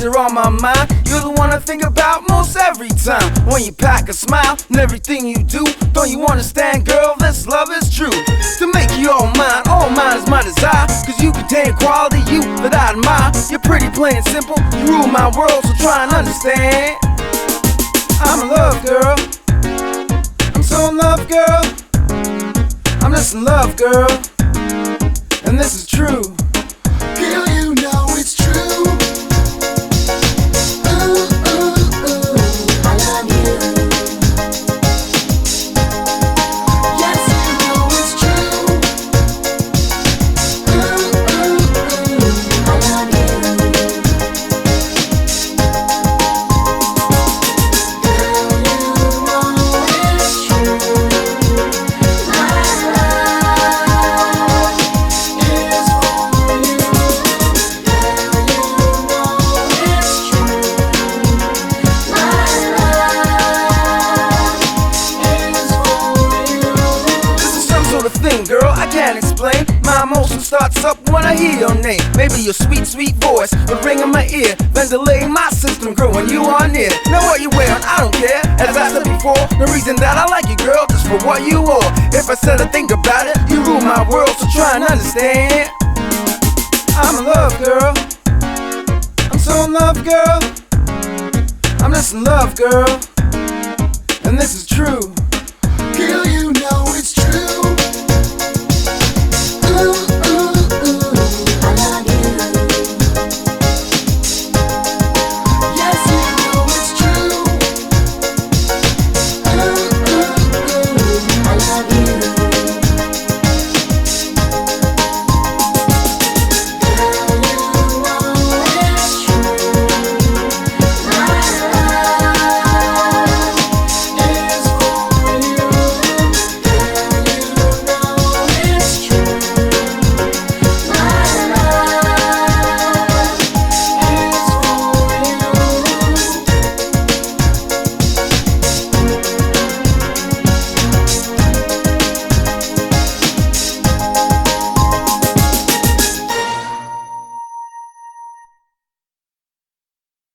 you're on my mind. You're the one I think about most every time. When you pack a smile and everything you do, don't you understand, girl? This love is true. To make you all mine, all mine is my desire. Cause you contain quality, you that I admire. You're pretty, plain and simple. You rule my world, so try and understand. I'm in love, girl. I'm so in love, girl. I'm just in love, girl. And this is true. Emotion starts up when I hear your name. Maybe your sweet, sweet voice will ring in my ear, delay my system, girl, when you are near. Know what you're wearing, I don't care. As I said before, the reason that I like you, girl, just for what you are. If I said to think about it, you rule my world, so try and understand. I'm in love, girl. I'm so in love, girl. I'm just in love, girl. And this is.